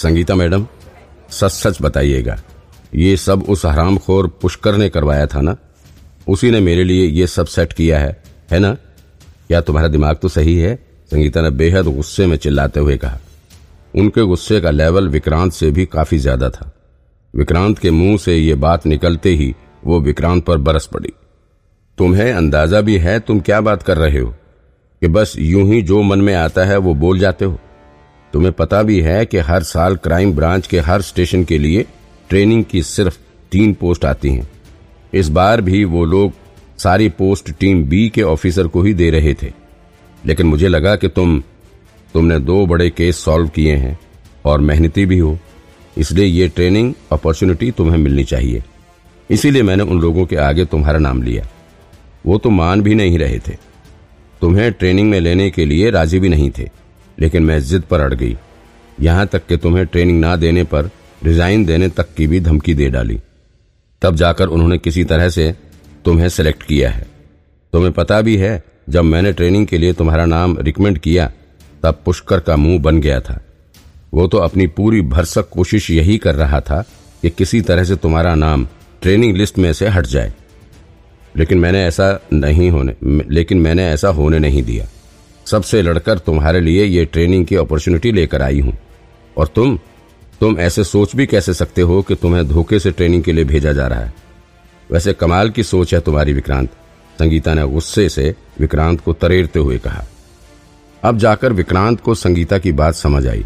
Sangeeta madam सच सच बताइएगा, ये सब उस हरामखोर पुष्कर ने करवाया था ना? उसी ने मेरे लिए ये सब सेट किया है है ना? क्या तुम्हारा दिमाग तो सही है? संगीता ने बेहद गुस्से में चिल्लाते हुए कहा। उनके गुस्से का लेवल विक्रांत से भी काफ़ी ज़्यादा था। विक्रांत के मुँह से ये बात निकलते ही वो विक्रांत पर बरस पड़ी। तुम्हें अंदाज़ा भी है तुम क्या बात कर रहे हो? कि बस यूँ ही जो मन में आता है वो बोल जाते हो? तुम्हें पता भी है कि हर साल क्राइम ब्रांच के हर स्टेशन के लिए ट्रेनिंग की सिर्फ़ तीन पोस्ट आती हैं। इस बार भी वो लोग सारी पोस्ट टीम बी के ऑफिसर को ही दे रहे थे। लेकिन मुझे लगा कि तुम, तुमने दो बड़े केस सॉल्व किए हैं और मेहनती भी हो। इसलिए ये ट्रेनिंग अपॉर्चुनिटी तुम्हें मिलनी चाहिए। इसीलिए मैंने उन लोगों के आगे तुम्हारा नाम लिया। वो तो मान भी नहीं रहे थे। तुम्हें ट्रेनिंग में लेने के लिए राज़ी भी नहीं थे। लेकिन मैं जिद पर अड़ गई। यहाँ तक कि तुम्हें ट्रेनिंग ना देने पर, रिजाइन देने तक की भी धमकी दे डाली। तब जाकर उन्होंने किसी तरह से तुम्हें सेलेक्ट किया है। तुम्हें पता भी है, जब मैंने ट्रेनिंग के लिए तुम्हारा नाम रिकमेंड किया, तब पुष्कर का मुँह बन गया था। वो तो अपनी पूरी भरसक कोशिश यही कर रहा था कि किसी तरह से तुम्हारा नाम ट्रेनिंग लिस्ट में से हट जाए। लेकिन मैंने ऐसा नहीं होने, लेकिन मैंने ऐसा होने नहीं दिया। सबसे लड़कर तुम्हारे लिए ये ट्रेनिंग की अपॉर्चुनिटी लेकर आई हूँ। और तुम तुम ऐसे सोच भी कैसे सकते हो कि तुम्हें धोखे से ट्रेनिंग के लिए भेजा जा रहा है? वैसे कमाल की सोच है तुम्हारी विक्रांत। संगीता ने गुस्से से विक्रांत को तरेरते हुए कहा। अब जाकर विक्रांत को संगीता की बात समझ आई।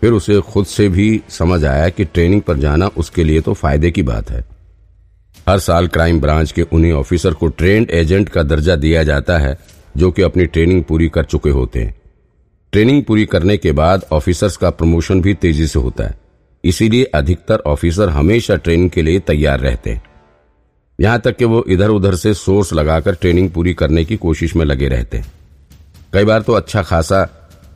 फिर उसे खुद से भी समझ आया कि ट्रेनिंग पर जाना उसके लिए तो फ़ायदे की बात है। हर साल क्राइम ब्रांच के उन्हीं ऑफिसर को ट्रेंड एजेंट का दर्जा दिया जाता है जो कि अपनी ट्रेनिंग पूरी कर चुके होते हैं। ट्रेनिंग पूरी करने के बाद ऑफिसर्स का प्रमोशन भी तेज़ी से होता है। इसीलिए अधिकतर ऑफिसर हमेशा ट्रेनिंग के लिए तैयार रहते हैं। यहाँ तक कि वो इधर उधर से सोर्स लगाकर ट्रेनिंग पूरी करने की कोशिश में लगे रहते हैं। कई बार तो अच्छा खासा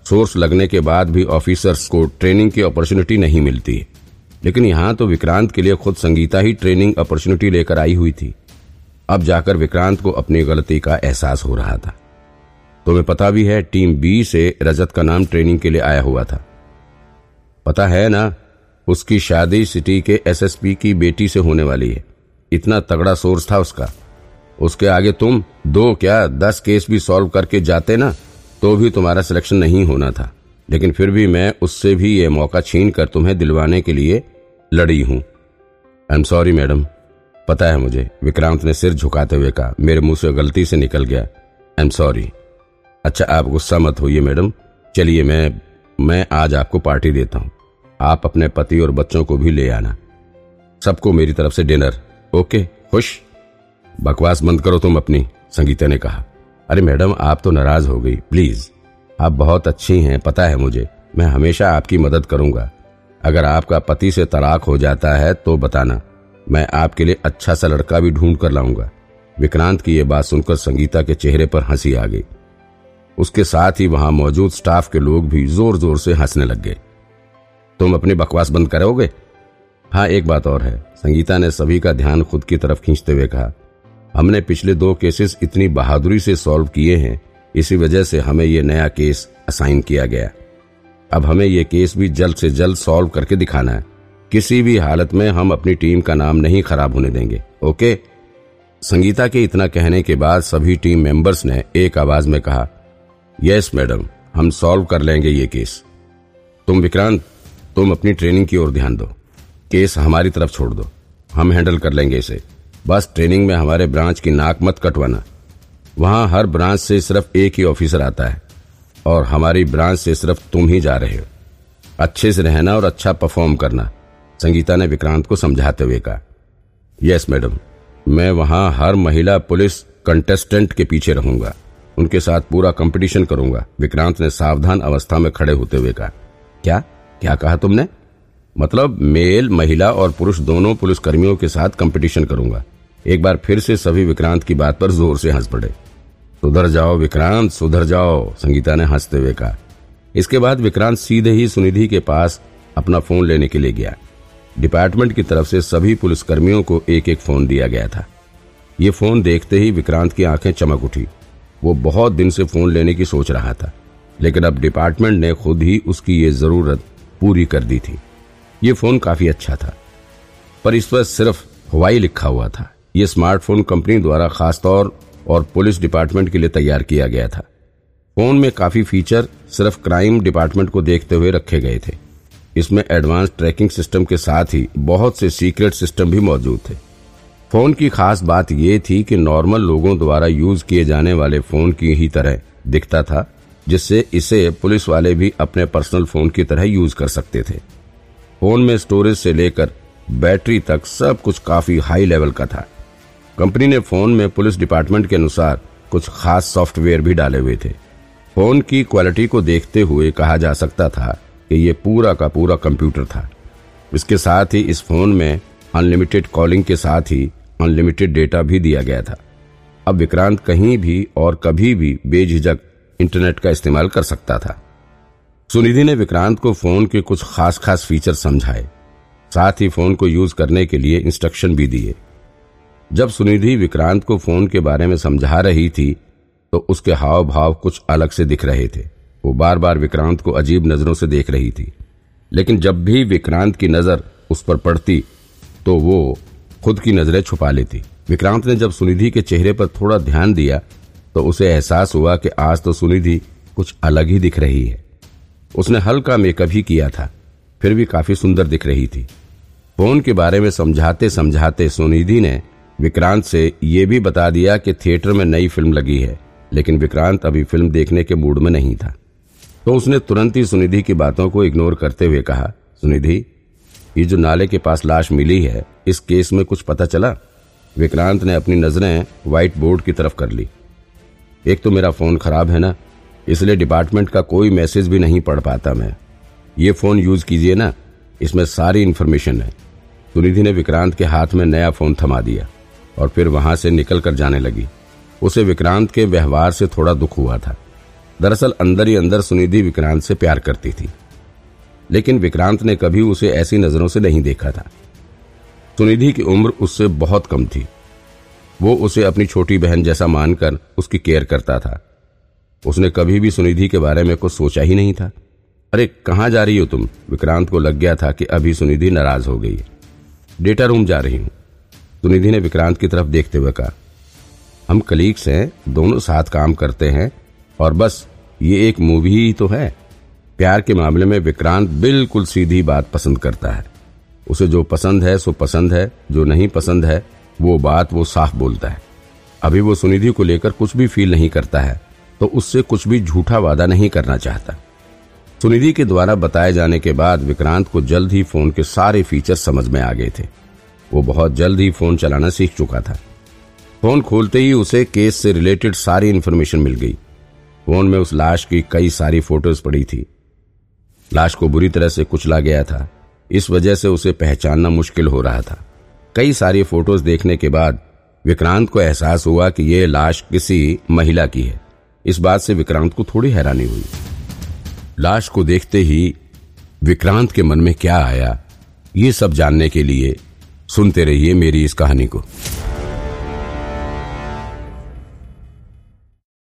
सोर्स लगने के बाद भी ऑफिसर्स को ट्रेनिंग की अपॉर्चुनिटी नहीं मिलती लेकिन यहाँ तो विक्रांत के लिए खुद संगीता ही ट्रेनिंग अपॉर्चुनिटी लेकर आई हुई थी। अब जाकर विक्रांत को अपनी गलती का एहसास हो रहा था। तुम्हें पता भी है, टीम बी से रजत का नाम ट्रेनिंग के लिए आया हुआ था। पता है ना, उसकी शादी सिटी के एसएसपी की बेटी से होने वाली है। इतना तगड़ा सोर्स था उसका। उसके आगे तुम दो क्या दस केस भी सॉल्व करके जाते ना तो भी तुम्हारा सिलेक्शन नहीं होना था। लेकिन फिर भी मैं उससे भी ये मौका छीन कर तुम्हें दिलवाने के लिए लड़ी हूँ। I am sorry madam. पता है मुझे, विक्रांत ने सिर झुकाते हुए कहा, मेरे मुँह से गलती से निकल गया। आई एम सॉरी अच्छा आप गुस्सा मत होइए मैडम। चलिए, मैं मैं आज आपको पार्टी देता हूँ। आप अपने पति और बच्चों को भी ले आना। सबको मेरी तरफ़ से डिनर। ओके, खुश? बकवास बंद करो तुम अपनी, संगीता ने कहा। अरे मैडम, आप तो नाराज़ हो गई, प्लीज़। आप बहुत अच्छी हैं, पता है मुझे। मैं हमेशा आपकी मदद करूँगा। अगर आपका पति से तलाक हो जाता है तो बताना। मैं आपके लिए अच्छा सा लड़का भी ढूंढ कर लाऊँगा। विक्रांत की यह बात सुनकर संगीता के चेहरे पर हँसी आ गई। उसके साथ ही वहाँ मौजूद स्टाफ के लोग भी ज़ोर ज़ोर से हंसने लग गए। तुम अपनी बकवास बंद करोगे? हाँ एक बात और है। संगीता ने सभी का ध्यान खुद की तरफ़ खींचते हुए कहा, हमने पिछले दो केसेस इतनी बहादुरी से सॉल्व किए हैं, इसी वजह से हमें यह नया केस असाइन किया गया। अब हमें यह केस भी जल्द से जल्द सॉल्व करके दिखाना है। किसी भी हालत में हम अपनी टीम का नाम नहीं खराब होने देंगे, ओके? संगीता के इतना कहने के बाद सभी टीम मेंबर्स ने एक आवाज़ में कहा यस मैडम हम सॉल्व कर लेंगे ये केस तुम विक्रांत, तुम अपनी ट्रेनिंग की ओर ध्यान दो. केस हमारी तरफ़ छोड़ दो. हम हैंडल कर लेंगे इसे. बस ट्रेनिंग में हमारे ब्रांच की नाक मत कटवाना. वहाँ हर ब्रांच से सिर्फ़ एक ही ऑफिसर आता है. और हमारी ब्रांच से सिर्फ़ तुम ही जा रहे हो. अच्छे से रहना और अच्छा परफॉर्म करना. संगीता ने विक्रांत को समझाते हुए कहा। यस मैडम मैं वहाँ हर महिला पुलिस कंटेस्टेंट के पीछे रहूँगा। उनके साथ पूरा कंपटीशन करूँगा। विक्रांत ने सावधान अवस्था में खड़े होते हुए कहा, क्या? क्या कहा तुमने? मतलब मेल, महिला और पुरुष दोनों पुलिसकर्मियों के साथ कंपटीशन करूँगा। एक बार फिर से सभी विक्रांत की बात पर ज़ोर से हंस पड़े। सुधर जाओ विक्रांत, सुधर जाओ, संगीता ने हँसते हुए कहा। इसके बाद विक्रांत सीधे ही सुनिधि के पास अपना फ़ोन लेने के लिए गया। डिपार्टमेंट की तरफ़ से सभी पुलिसकर्मियों को एक एक फ़ोन दिया गया था। ये फ़ोन देखते ही विक्रांत की आँखें चमक उठी। वो बहुत दिन से फ़ोन लेने की सोच रहा था, लेकिन अब डिपार्टमेंट ने खुद ही उसकी ये ज़रूरत पूरी कर दी थी। ये फ़ोन काफ़ी अच्छा था, पर इस पर सिर्फ़ हवाई लिखा हुआ था। ये स्मार्टफ़ोन कंपनी द्वारा खासतौर और पुलिस डिपार्टमेंट के लिए तैयार किया गया था। फ़ोन में काफ़ी फीचर सिर्फ़ क्राइम डिपार्टमेंट को देखते हुए रखे गए थे। इसमें एडवांस ट्रैकिंग सिस्टम के साथ ही बहुत से सीक्रेट सिस्टम भी मौजूद थे। फ़ोन की खास बात यह थी कि नॉर्मल लोगों द्वारा यूज़ किए जाने वाले फ़ोन की ही तरह दिखता था, जिससे इसे पुलिस वाले भी अपने पर्सनल फ़ोन की तरह यूज़ कर सकते थे। फ़ोन में स्टोरेज से लेकर बैटरी तक सब कुछ काफ़ी हाई लेवल का था। कंपनी ने फ़ोन में पुलिस डिपार्टमेंट के अनुसार कुछ खास सॉफ्टवेयर भी डाले हुए थे। फ़ोन की क्वालिटी को देखते हुए कहा जा सकता था कि ये पूरा का पूरा कंप्यूटर था। इसके साथ ही इस फ़ोन में अनलिमिटेड कॉलिंग के साथ ही अनलिमिटेड डेटा भी दिया गया था। अब विक्रांत कहीं भी और कभी भी बेझिझक इंटरनेट का इस्तेमाल कर सकता था। सुनिधि ने विक्रांत को फ़ोन के कुछ खास खास फीचर समझाए। साथ ही फ़ोन को यूज़ करने के लिए इंस्ट्रक्शन भी दिए। जब सुनिधि विक्रांत को फ़ोन के बारे में समझा रही थी तो उसके हाव भाव कुछ अलग से दिख रहे थे। वो बार बार विक्रांत को अजीब नज़रों से देख रही थी। लेकिन जब भी विक्रांत की नज़र उस पर पड़ती तो वो खुद की नज़रें छुपा लेती। विक्रांत ने जब सुनिधि के चेहरे पर थोड़ा ध्यान दिया तो उसे एहसास हुआ कि आज तो सुनिधि कुछ अलग ही दिख रही है। उसने हल्का मेकअप ही किया था, फिर भी काफ़ी सुंदर दिख रही थी। फ़ोन के बारे में समझाते समझाते सुनिधि ने विक्रांत से ये भी बता दिया कि थिएटर में नई फ़िल्म लगी है, लेकिन विक्रांत अभी फ़िल्म देखने के मूड में नहीं था। तो उसने तुरंत ही सुनिधि की बातों को इग्नोर करते हुए कहा, सुनिधि, ये जो नाले के पास लाश मिली है इस केस में कुछ पता चला? विक्रांत ने अपनी नज़रें व्हाइट बोर्ड की तरफ़ कर ली। एक तो मेरा फ़ोन खराब है ना, इसलिए डिपार्टमेंट का कोई मैसेज भी नहीं पढ़ पाता मैं। ये फ़ोन यूज़ कीजिए ना, इसमें सारी इन्फॉर्मेशन है। सुनिधि ने विक्रांत के हाथ में नया फ़ोन थमा दिया और फिर वहाँ से निकल कर जाने लगी। उसे विक्रांत के व्यवहार से थोड़ा दुख हुआ था। दरअसल अंदर ही अंदर सुनिधि विक्रांत से प्यार करती थी। लेकिन विक्रांत ने कभी उसे ऐसी नज़रों से नहीं देखा था। सुनिधि की उम्र उससे बहुत कम थी। वो उसे अपनी छोटी बहन जैसा मानकर उसकी केयर करता था। उसने कभी भी सुनिधि के बारे में कुछ सोचा ही नहीं था। अरे, कहाँ जा रही हो तुम? विक्रांत को लग गया था कि अभी सुनिधि नाराज़ हो गई है। डेटा रूम जा रही हूँ। सुनिधि ने विक्रांत की तरफ़ देखते हुए कहा, हम कलीग्स हैं, दोनों साथ काम करते हैं, और बस, ये एक मूवी ही तो है। प्यार के मामले में विक्रांत बिल्कुल सीधी बात पसंद करता है। उसे जो पसंद है, सो पसंद है, जो नहीं पसंद है, वो बात वो साफ़ बोलता है। अभी वो सुनिधि को लेकर कुछ भी फील नहीं करता है तो उससे कुछ भी झूठा वादा नहीं करना चाहता। सुनिधि के द्वारा बताए जाने के बाद विक्रांत को जल्द ही फ़ोन के सारे फीचर समझ में आ गए थे। वो बहुत जल्द ही फ़ोन चलाना सीख चुका था। फ़ोन खोलते ही उसे केस से रिलेटेड सारी इन्फॉर्मेशन मिल गई। फ़ोन में उस लाश की कई सारी फ़ोटोज़ पड़ी थी। लाश को बुरी तरह से कुचला गया था। इस वजह से उसे पहचानना मुश्किल हो रहा था। कई सारी फ़ोटोज़ देखने के बाद विक्रांत को एहसास हुआ कि यह लाश किसी महिला की है। इस बात से विक्रांत को थोड़ी हैरानी हुई। लाश को देखते ही विक्रांत के मन में क्या आया, ये सब जानने के लिए सुनते रहिए मेरी इस कहानी को।